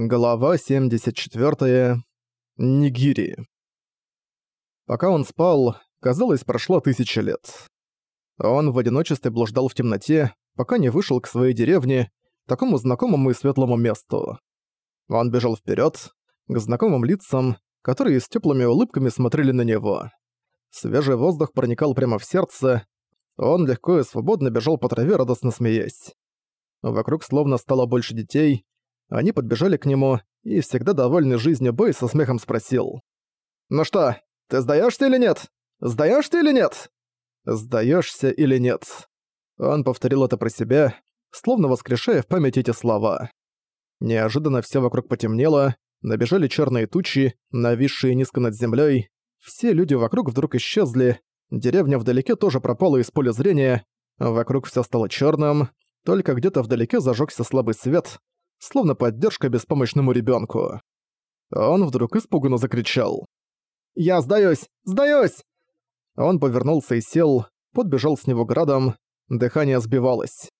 Глава 74. Нигири. Пока он спал, казалось, прошло тысяча лет. Он в одиночестве блуждал в темноте, пока не вышел к своей деревне, такому знакомому и светлому месту. Он бежал вперед к знакомым лицам, которые с теплыми улыбками смотрели на него. Свежий воздух проникал прямо в сердце, он легко и свободно бежал по траве, радостно смеясь. Вокруг словно стало больше детей, они подбежали к нему, и всегда довольный жизнью Бэй со смехом спросил. «Ну что, ты сдаешься или нет? Сдаешься или нет?» «Сдаешься или нет?» Он повторил это про себя, словно воскрешая в памяти эти слова. Неожиданно все вокруг потемнело, набежали черные тучи, нависшие низко над землей. Все люди вокруг вдруг исчезли, деревня вдалеке тоже пропала из поля зрения, вокруг все стало черным, только где-то вдалеке зажегся слабый свет, словно поддержка беспомощному ребенку. Он вдруг испуганно закричал. «Я сдаюсь! Сдаюсь!» Он повернулся и сел, подбежал с него градом, дыхание сбивалось.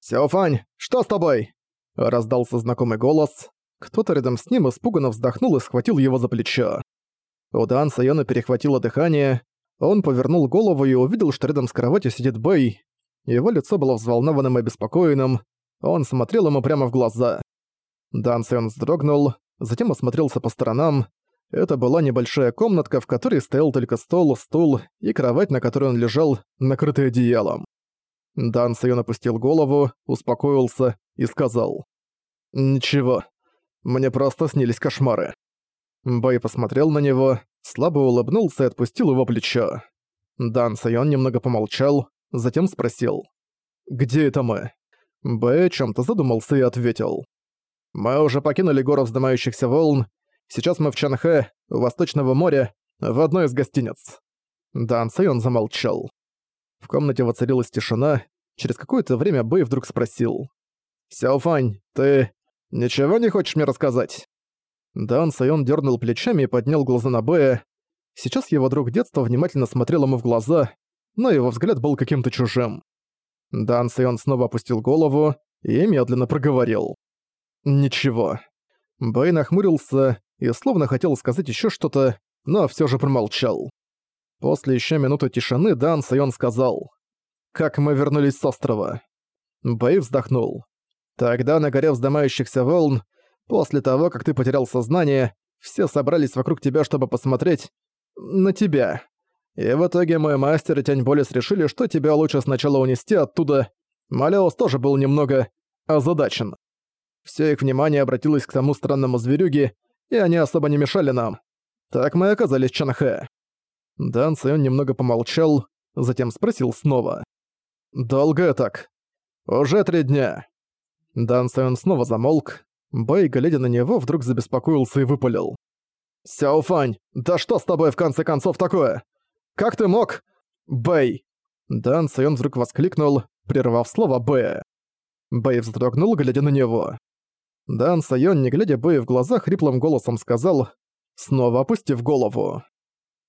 «Сяофань, что с тобой?» Раздался знакомый голос. Кто-то рядом с ним испуганно вздохнул и схватил его за плечо. У Дан Сайона перехватило дыхание. Он повернул голову и увидел, что рядом с кроватью сидит Бэй. Его лицо было взволнованным и обеспокоенным. Он смотрел ему прямо в глаза. Дан Сион вздрогнул, затем осмотрелся по сторонам. Это была небольшая комнатка, в которой стоял только стол, стул и кровать, на которой он лежал, накрытый одеялом. Дан Сион опустил голову, успокоился и сказал. «Ничего, мне просто снились кошмары». Бэй посмотрел на него, слабо улыбнулся и отпустил его плечо. Дан Сайон немного помолчал, затем спросил. «Где это мы?» Б чем-то задумался и ответил. «Мы уже покинули гору вздымающихся волн. Сейчас мы в Чанхэ, у Восточного моря, в одной из гостиниц». Дан Сайон замолчал. В комнате воцарилась тишина. Через какое-то время Бэй вдруг спросил. «Сяофань, ты ничего не хочешь мне рассказать?» Дан Сайон дернул плечами и поднял глаза на Бэя. Сейчас его друг детства внимательно смотрел ему в глаза, но его взгляд был каким-то чужим. Дан Сайон снова опустил голову и медленно проговорил. «Ничего». Бэй нахмурился и словно хотел сказать еще что-то, но все же промолчал. После еще минуты тишины Дан Сайон сказал. «Как мы вернулись с острова?» Бэй вздохнул. «Тогда на горе вздымающихся волн, после того, как ты потерял сознание, все собрались вокруг тебя, чтобы посмотреть на тебя. И в итоге мой мастер и Тянь Болес решили, что тебя лучше сначала унести оттуда. Малеус тоже был немного озадачен. Всё их внимание обратилось к тому странному зверюге, и они особо не мешали нам. Так мы оказались в Чанхэ. Дан Сайон немного помолчал, затем спросил снова. «Долго так?» «Уже три дня». Дан Сайон снова замолк. Бэй, глядя на него, вдруг забеспокоился и выпалил. «Сяофань, да что с тобой в конце концов такое? Как ты мог? Бэй!» Дан Сайон вдруг воскликнул, прервав слово «Б». Бэй вздрогнул, глядя на него. Дан Сайон, не глядя Бэю в глаза, хриплым голосом сказал, снова опустив голову.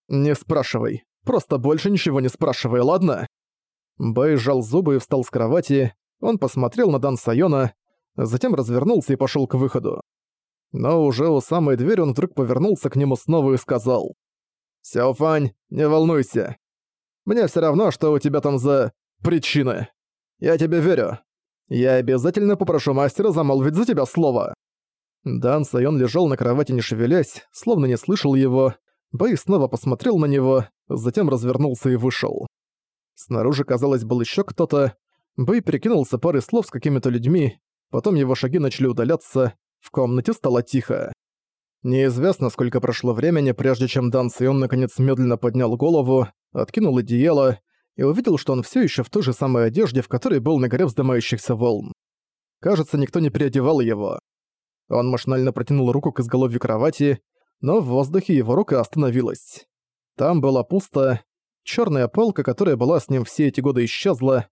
«Не спрашивай. Просто больше ничего не спрашивай, ладно?» Бэй сжал зубы и встал с кровати. Он посмотрел на Дан Сайона, затем развернулся и пошёл к выходу. Но уже у самой двери он вдруг повернулся к нему снова и сказал. «Сяофань, не волнуйся. Мне все равно, что у тебя там за... причины. Я тебе верю. Я обязательно попрошу мастера замолвить за тебя слово». Дан Сайон лежал на кровати не шевелясь, словно не слышал его. Бэй снова посмотрел на него, затем развернулся и вышел. Снаружи, казалось, был еще кто-то. Бэй перекинулся парой слов с какими-то людьми, потом его шаги начали удаляться, в комнате стало тихо. Неизвестно, сколько прошло времени, прежде чем Дан Сион наконец медленно поднял голову, откинул одеяло и увидел, что он все еще в той же самой одежде, в которой был на горе вздымающихся волн. Кажется, никто не переодевал его. Он машинально протянул руку к изголовью кровати, но в воздухе его рука остановилась. Там было пусто, черная полка, которая была с ним все эти годы, исчезла.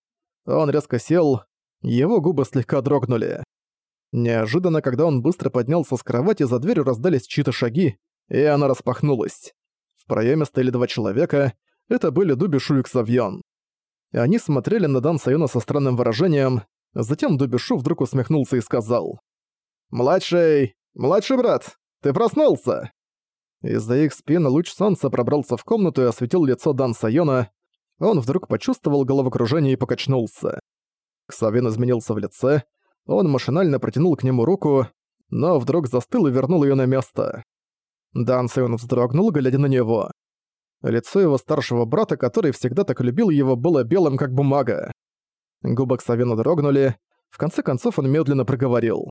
Он резко сел, его губы слегка дрогнули. Неожиданно, когда он быстро поднялся с кровати, за дверью раздались чьи-то шаги, и она распахнулась. В проеме стояли два человека, это были Дубишу и Ксавьон. Они смотрели на Дан Сайона со странным выражением, затем Дубишу вдруг усмехнулся и сказал. «Младший, «Младший брат, ты проснулся!» Из-за их спин луч солнца пробрался в комнату и осветил лицо Дан Сайона. Он вдруг почувствовал головокружение и покачнулся. Ксавин изменился в лице, он машинально протянул к нему руку, но вдруг застыл и вернул её на место. Дан Сайон вздрогнул, глядя на него. Лицо его старшего брата, который всегда так любил его, было белым, как бумага. Губы Ксавина дрогнули, в конце концов он медленно проговорил.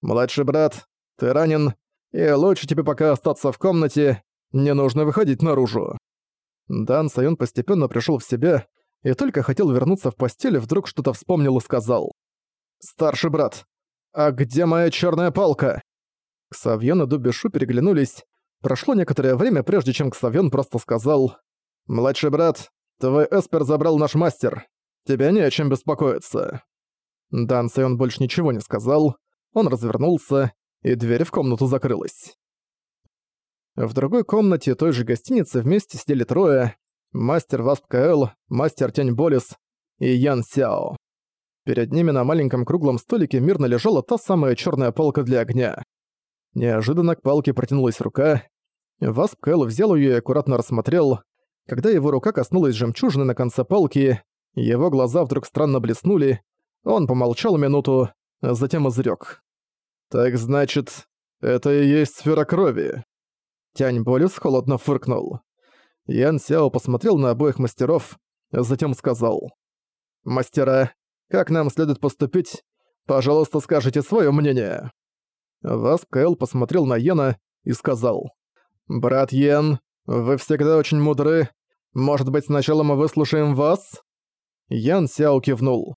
«Младший брат, ты ранен, и лучше тебе пока остаться в комнате, не нужно выходить наружу». Дан Сайон постепенно пришел в себя и только хотел вернуться в постель, вдруг что-то вспомнил и сказал. «Старший брат, а где моя черная палка?» Ксавьон и Дубишу переглянулись. Прошло некоторое время, прежде чем Ксавьон просто сказал «Младший брат, твой эспер забрал наш мастер. Тебе не о чем беспокоиться». Дан Сайон больше ничего не сказал. Он развернулся, и дверь в комнату закрылась. В другой комнате той же гостиницы вместе сидели трое. Мастер Васп КЛ, мастер Тень Болис и Ян Сяо. Перед ними на маленьком круглом столике мирно лежала та самая черная палка для огня. Неожиданно к палке протянулась рука. Васп Кэл взял ее и аккуратно рассмотрел. Когда его рука коснулась жемчужины на конце палки, его глаза вдруг странно блеснули. Он помолчал минуту, а затем изрёк. «Так значит, это и есть сфера крови?» Тянь Болис холодно фыркнул. Ян Сяо посмотрел на обоих мастеров, а затем сказал. «Мастера, как нам следует поступить? Пожалуйста, скажите своё мнение». Васп Кэл посмотрел на Йена и сказал. «Брат Йен, вы всегда очень мудры. Может быть, сначала мы выслушаем вас?» Ян Сяо кивнул.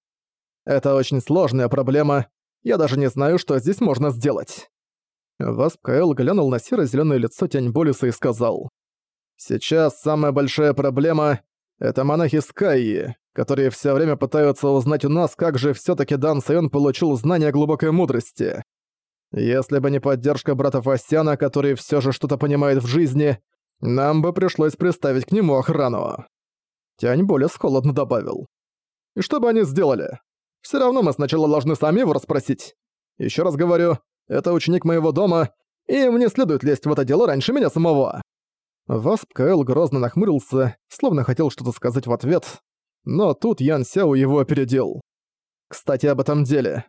«Это очень сложная проблема. Я даже не знаю, что здесь можно сделать». Васп Кэл глянул на серо-зелёное лицо Тянь Болиса и сказал. «Сейчас самая большая проблема — это монахи Скайи, которые все время пытаются узнать у нас, как же все таки Дан Сайон получил знания глубокой мудрости. Если бы не поддержка брата Фасяна, который все же что-то понимает в жизни, нам бы пришлось приставить к нему охрану. Тянь более холодно добавил. И что бы они сделали? Все равно мы сначала должны сами его расспросить. Еще раз говорю, это ученик моего дома, и мне следует лезть в это дело раньше меня самого. Васп Каэл грозно нахмурился, словно хотел что-то сказать в ответ, но тут Ян Сяо его опередил. Кстати, об этом деле.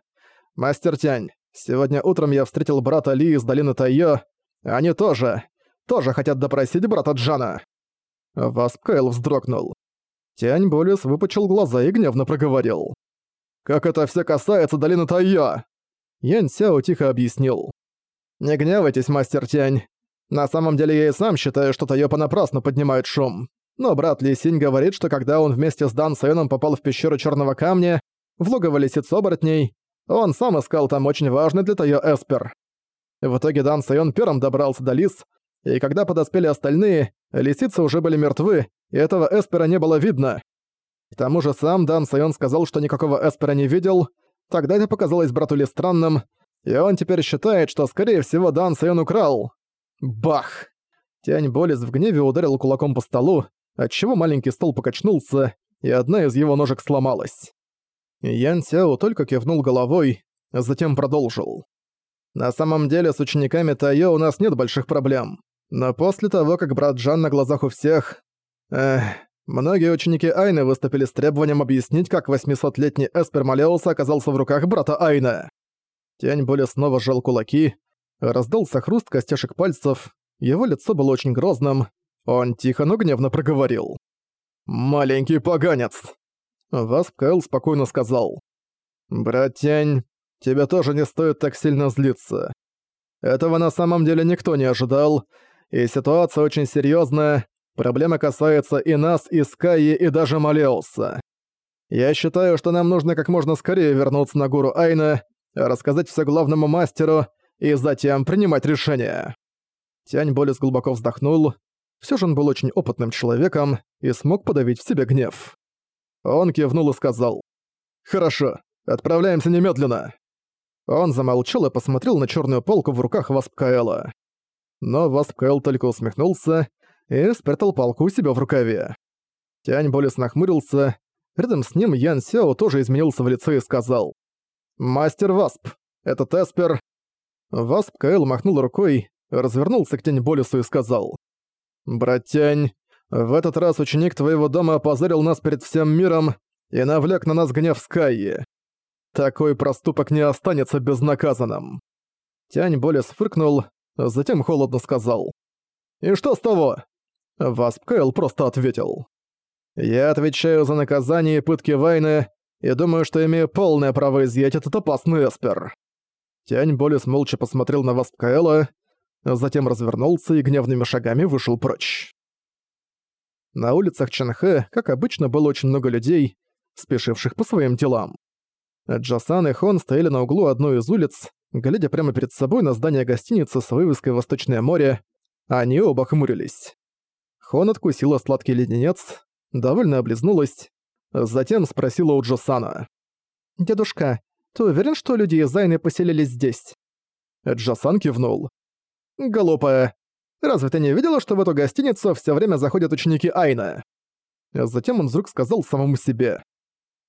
Мастер Тянь, Сегодня утром я встретил брата Ли из долины Тайо. Они тоже, тоже хотят допросить брата Джана». Васп Кайл вздрогнул. Тянь Болис выпучил глаза и гневно проговорил. «Как это все касается долины Тайо?» Ян Сяо тихо объяснил. «Не гневайтесь, мастер Тянь. На самом деле я и сам считаю, что Тайо понапрасну поднимает шум. Но брат Ли Синь говорит, что когда он вместе с Дан Сайоном попал в пещеру Черного Камня, в логово лисиц оборотней, он сам искал там очень важный для Тайо Эспер. В итоге Дан Сайон первым добрался до лис, и когда подоспели остальные, лисицы уже были мертвы, и этого Эспера не было видно. К тому же сам Дан Сайон сказал, что никакого Эспера не видел, тогда это показалось брату Ли странным, и он теперь считает, что скорее всего Дан Сайон украл. Бах! Тянь Болис в гневе ударил кулаком по столу, отчего маленький стол покачнулся, и одна из его ножек сломалась. Ян Сяо только кивнул головой, а затем продолжил. «На самом деле с учениками Тайо у нас нет больших проблем. Но после того, как брат Джан на глазах у всех... Эх, многие ученики Айны выступили с требованием объяснить, как 800-летний Эспер Малеуса оказался в руках брата Айна. Тень боли снова сжал кулаки, раздался хруст костяшек пальцев, его лицо было очень грозным, он тихо, но гневно проговорил. «Маленький поганец!» Васп Кайл спокойно сказал. «Братянь, тебе тоже не стоит так сильно злиться. Этого на самом деле никто не ожидал, и ситуация очень серьезная. Проблема касается и нас, и Скайи, и даже Малеуса. Я считаю, что нам нужно как можно скорее вернуться на гору Айна, рассказать все главному мастеру и затем принимать решение». Тянь Болес глубоко вздохнул. Все же он был очень опытным человеком и смог подавить в себе гнев. Он кивнул и сказал. «Хорошо, отправляемся немедленно». Он замолчал и посмотрел на черную палку в руках Васп Каэла. Но Васп Каэл только усмехнулся и спрятал палку у себя в рукаве. Тянь болезненно нахмурился. Рядом с ним Ян Сяо тоже изменился в лице и сказал. «Мастер Васп, этот Эспер...» Васп Каэл махнул рукой, развернулся к Тень Болесу и сказал. «Братянь, в этот раз ученик твоего дома опозорил нас перед всем миром и навлек на нас гнев Скайи. Такой проступок не останется безнаказанным». Тянь Болес фыркнул, затем холодно сказал. «И что с того?» Васп Кайл просто ответил. «Я отвечаю за наказание и пытки Вайны, и думаю, что имею полное право изъять этот опасный эспер». Тянь Болес молча посмотрел на Васп Каэла, затем развернулся и гневными шагами вышел прочь. На улицах Чанхэ, как обычно, было очень много людей, спешивших по своим делам. Джасан и Хон стояли на углу одной из улиц, глядя прямо перед собой на здание гостиницы с вывеской «Восточное море», они оба хмурились. Хон откусила сладкий леденец, довольно облизнулась, затем спросила у Джосана. «Дедушка, ты уверен, что люди из Зайны поселились здесь?» Джасан кивнул. «Глупая. Разве ты не видела, что в эту гостиницу все время заходят ученики Айна?» Затем он вдруг сказал самому себе.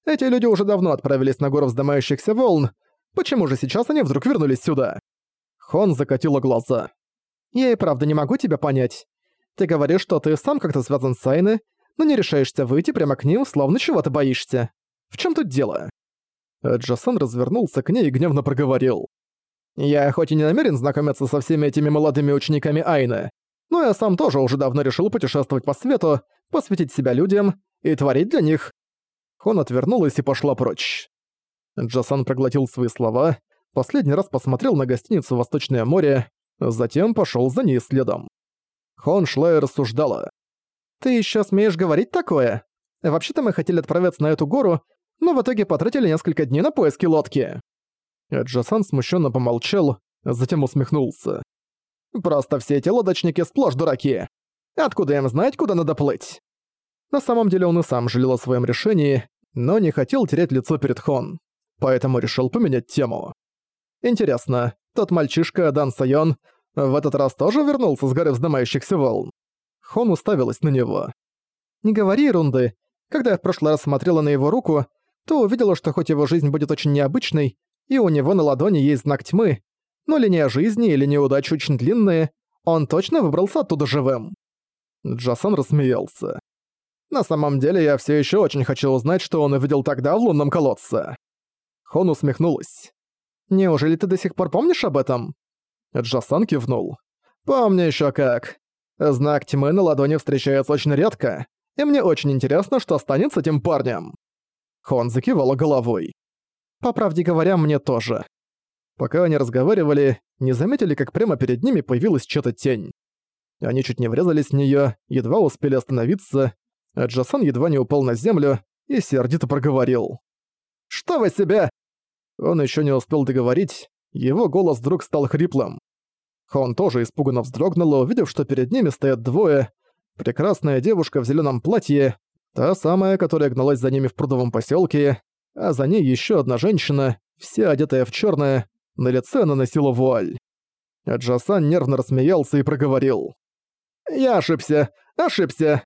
«Эти люди уже давно отправились на гору вздымающихся волн. Почему же сейчас они вдруг вернулись сюда?» Хон закатила глаза. «Я и правда не могу тебя понять. Ты говоришь, что ты сам как-то связан с Айны, но не решаешься выйти прямо к ним, словно чего-то боишься. В чем тут дело?» Джасан развернулся к ней и гневно проговорил. Я хоть и не намерен знакомиться со всеми этими молодыми учениками Айны, но я сам тоже уже давно решил путешествовать по свету, посвятить себя людям и творить для них. Хон отвернулась и пошла прочь. Джасан проглотил свои слова, последний раз посмотрел на гостиницу «Восточное море», затем пошёл за ней следом. Хон шла и рассуждала. «Ты ещё смеешь говорить такое? Вообще-то мы хотели отправиться на эту гору, но в итоге потратили несколько дней на поиски лодки». Джасан смущенно помолчал, затем усмехнулся. «Просто все эти лодочники сплошь дураки. Откуда им знать, куда надо плыть?» На самом деле он и сам жалел о своем решении, но не хотел терять лицо перед Хон, поэтому решил поменять тему. Интересно, тот мальчишка Дан Сайон в этот раз тоже вернулся с горы вздымающихся волн? Хон уставилась на него. «Не говори ерунды. Когда я в прошлый раз смотрела на его руку, то увидела, что хоть его жизнь будет очень необычной, и у него на ладони есть знак тьмы, но линия жизни и линия удачи очень длинные, он точно выбрался оттуда живым. Джасан рассмеялся. На самом деле я все еще очень хочу узнать, что он увидел тогда в лунном колодце. Хон усмехнулась. «Неужели ты до сих пор помнишь об этом?» Джасан кивнул. «Помню еще как. Знак тьмы на ладони встречается очень редко, и мне очень интересно, что станет с этим парнем». Хон закивала головой. По правде говоря, мне тоже. Пока они разговаривали, не заметили, как прямо перед ними появилась чья-то тень. Они чуть не врезались в неё, едва успели остановиться, а Джасан едва не упал на землю и сердито проговорил. «Что вы себе?» Он ещё не успел договорить, его голос вдруг стал хриплым. Хон тоже испуганно вздрогнула, увидев, что перед ними стоят двое. Прекрасная девушка в зелёном платье, та самая, которая гналась за ними в прудовом посёлке, а за ней еще одна женщина, вся одетая в черное, на лице она носила вуаль. А Джасан нервно рассмеялся и проговорил. «Я ошибся! Ошибся!»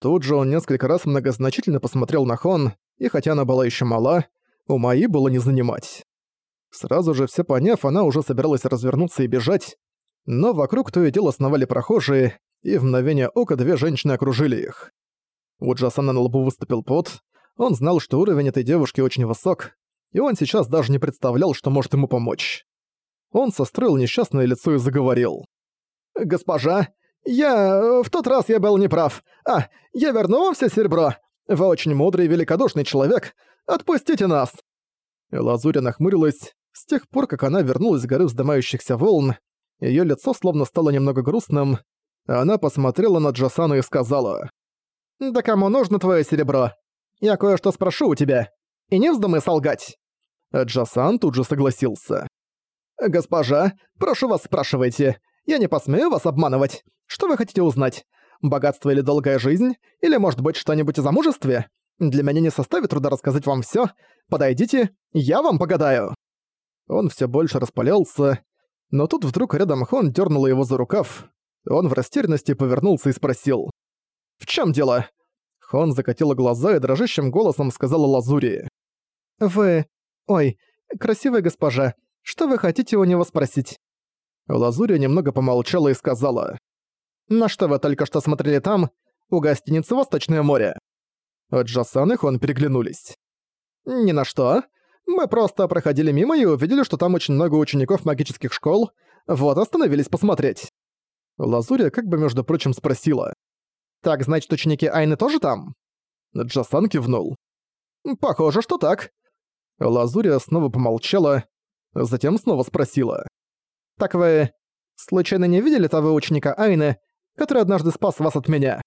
Тут же он несколько раз многозначительно посмотрел на Хон, и хотя она была еще мала, у Маи было не занимать. Сразу же все поняв, она уже собиралась развернуться и бежать, но вокруг то и дело сновали прохожие, и в мгновение ока две женщины окружили их. У Джасана на лбу выступил пот, он знал, что уровень этой девушки очень высок, и он сейчас даже не представлял, что может ему помочь. Он состроил несчастное лицо и заговорил. «Госпожа, я... в тот раз я был неправ. А, я верну вам все серебро. Вы очень мудрый и великодушный человек. Отпустите нас!» Лазуря нахмурилась. С тех пор, как она вернулась с горы вздымающихся волн, её лицо словно стало немного грустным. Она посмотрела на Джасана и сказала. «Да кому нужно твоё серебро? Я кое-что спрошу у тебя. И не вздумай солгать». Джасан тут же согласился. «Госпожа, прошу вас, спрашивайте. Я не посмею вас обманывать. Что вы хотите узнать? Богатство или долгая жизнь? Или, может быть, что-нибудь о замужестве? Для меня не составит труда рассказать вам всё. Подойдите, я вам погадаю». Он всё больше распалялся, но тут вдруг рядом Хон дёрнула его за рукав. Он в растерянности повернулся и спросил. «В чём дело?» Хон закатила глаза и дрожащим голосом сказала Лазури. «Вы... Ой, красивая госпожа, Что вы хотите у него спросить?» Лазурия немного помолчала и сказала. «На что вы только что смотрели там, у гостиницы «Восточное море»?» Джасан и Хон переглянулись. «Ни на что. Мы просто проходили мимо и увидели, что там очень много учеников магических школ. Вот остановились посмотреть». Лазурия как бы, между прочим, спросила. «Так, значит, ученики Айны тоже там?» Джасан кивнул. «Похоже, что так». Лазурия снова помолчала, затем снова спросила. «Так вы случайно не видели того ученика Айны, который однажды спас вас от меня?»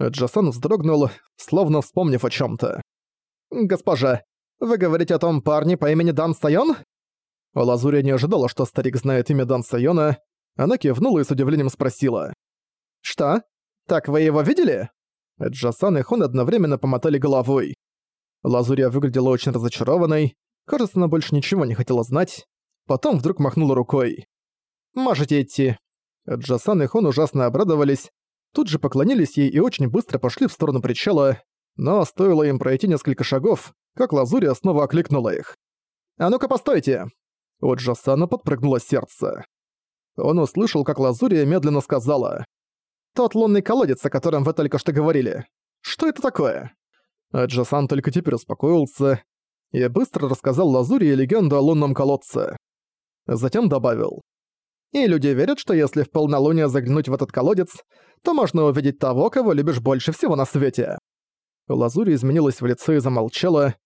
Джасан вздрогнул, словно вспомнив о чем то «Госпожа, вы говорите о том парне по имени Дан Сайон?» Лазурия не ожидала, что старик знает имя Дан Сайона. Она кивнула и с удивлением спросила. «Что? Так вы его видели?» Джасан и Хон одновременно помотали головой. Лазурия выглядела очень разочарованной. Кажется, она больше ничего не хотела знать. Потом вдруг махнула рукой. «Можете идти». Джасан и Хон ужасно обрадовались, тут же поклонились ей и очень быстро пошли в сторону причала, но стоило им пройти несколько шагов, как Лазурия снова окликнула их. «А ну-ка, постойте!» У Джасана подпрыгнуло сердце. Он услышал, как Лазурия медленно сказала. «Тот лунный колодец, о котором вы только что говорили. Что это такое?» а Джасан только теперь успокоился и быстро рассказал Лазурии легенду о лунном колодце. Затем добавил. «И люди верят, что если в полнолуние заглянуть в этот колодец, то можно увидеть того, кого любишь больше всего на свете». Лазурь изменилась в лице и замолчала.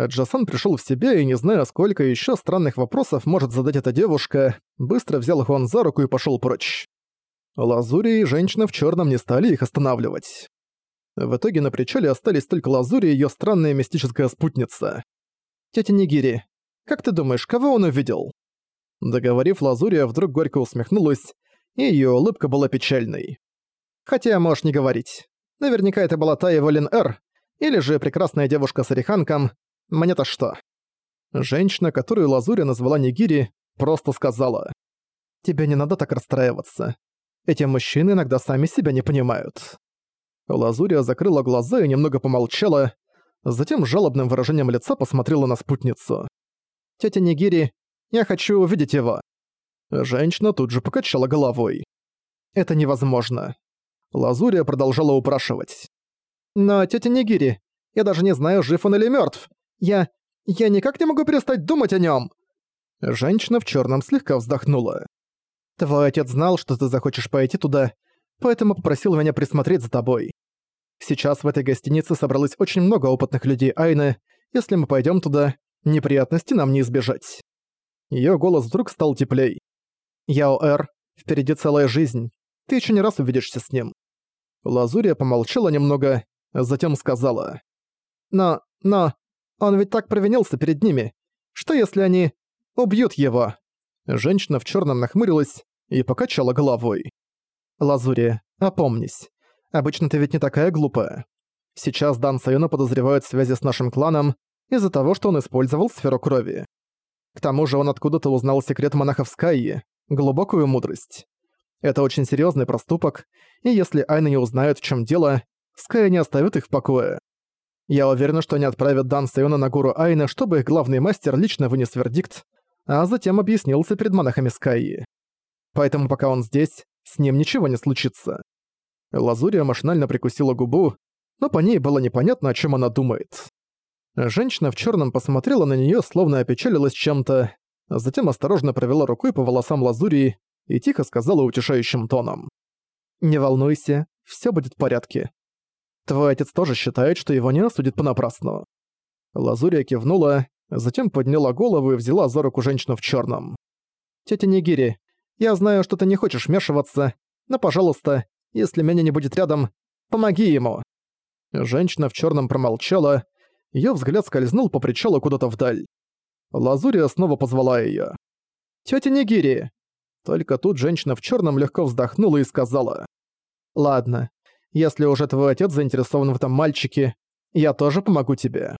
Джасан пришел в себя и, не зная, сколько еще странных вопросов может задать эта девушка, быстро взял Хуан за руку и пошел прочь. Лазури и женщина в черном не стали их останавливать. В итоге на причале остались только Лазури и ее странная мистическая спутница. «Тетя Нигири, как ты думаешь, кого он увидел?» Договорив, Лазурия вдруг горько усмехнулась, и ее улыбка была печальной. «Хотя можешь не говорить. Наверняка это была та Эвелин Р. Или же прекрасная девушка с ореханком. Мне-то что? Женщина, которую Лазуря назвала Нигири, просто сказала. «Тебе не надо так расстраиваться. Эти мужчины иногда сами себя не понимают». Лазурия закрыла глаза и немного помолчала, затем жалобным выражением лица посмотрела на спутницу. «Тётя Нигири, я хочу увидеть его». Женщина тут же покачала головой. «Это невозможно. Лазурия продолжала упрашивать. «Но, тетя Нигири, я даже не знаю, жив он или мертв. Я... я никак не могу перестать думать о нем. Женщина в черном слегка вздохнула. «Твой отец знал, что ты захочешь пойти туда, поэтому попросил меня присмотреть за тобой. Сейчас в этой гостинице собралось очень много опытных людей Айны. Если мы пойдем туда, неприятности нам не избежать». Ее голос вдруг стал теплей. «Яо Эр, впереди целая жизнь. Ты еще не раз увидишься с ним. Лазурия помолчала немного, затем сказала. «Но, но, он ведь так провинился перед ними. Что если они убьют его?» Женщина в черном нахмурилась и покачала головой. «Лазурия, опомнись. Обычно ты ведь не такая глупая. Сейчас Дан Сайона подозревают в связи с нашим кланом из-за того, что он использовал сферу крови. К тому же он откуда-то узнал секрет монахов Скайи, глубокую мудрость. Это очень серьезный проступок, и если Айна не узнает, в чем дело, Скай не оставит их в покое. Я уверена, что они отправят Дан Сайона на гору Айна, чтобы их главный мастер лично вынес вердикт, а затем объяснился перед монахами Скайи. Поэтому пока он здесь, с ним ничего не случится. Лазурия машинально прикусила губу, но по ней было непонятно, о чем она думает. Женщина в черном посмотрела на нее, словно опечалилась чем-то, затем осторожно провела рукой по волосам Лазурии и тихо сказала утешающим тоном. «Не волнуйся, все будет в порядке. Твой отец тоже считает, что его не осудят понапрасну». Лазурия кивнула, затем подняла голову и взяла за руку женщину в черном. «Тетя Нигири, я знаю, что ты не хочешь вмешиваться, но, пожалуйста, если меня не будет рядом, помоги ему». Женщина в черном промолчала, ее взгляд скользнул по причалу куда-то вдаль. Лазурия снова позвала ее. «Тётя Нигири, только тут женщина в черном легко вздохнула и сказала. «Ладно, если уже твой отец заинтересован в этом мальчике, я тоже помогу тебе».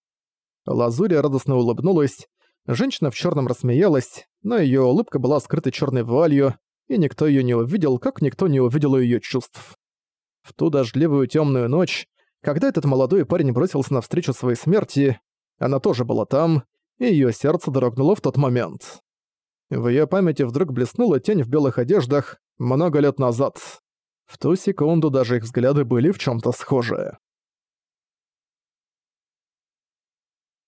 Лазурия радостно улыбнулась, женщина в черном рассмеялась, но ее улыбка была скрыта черной вуалью, и никто ее не увидел, как никто не увидел ее чувств. В ту дождливую темную ночь, когда этот молодой парень бросился навстречу своей смерти, она тоже была там, и ее сердце дрогнуло в тот момент. В её памяти вдруг блеснула тень в белых одеждах много лет назад. В ту секунду даже их взгляды были в чём-то схожи.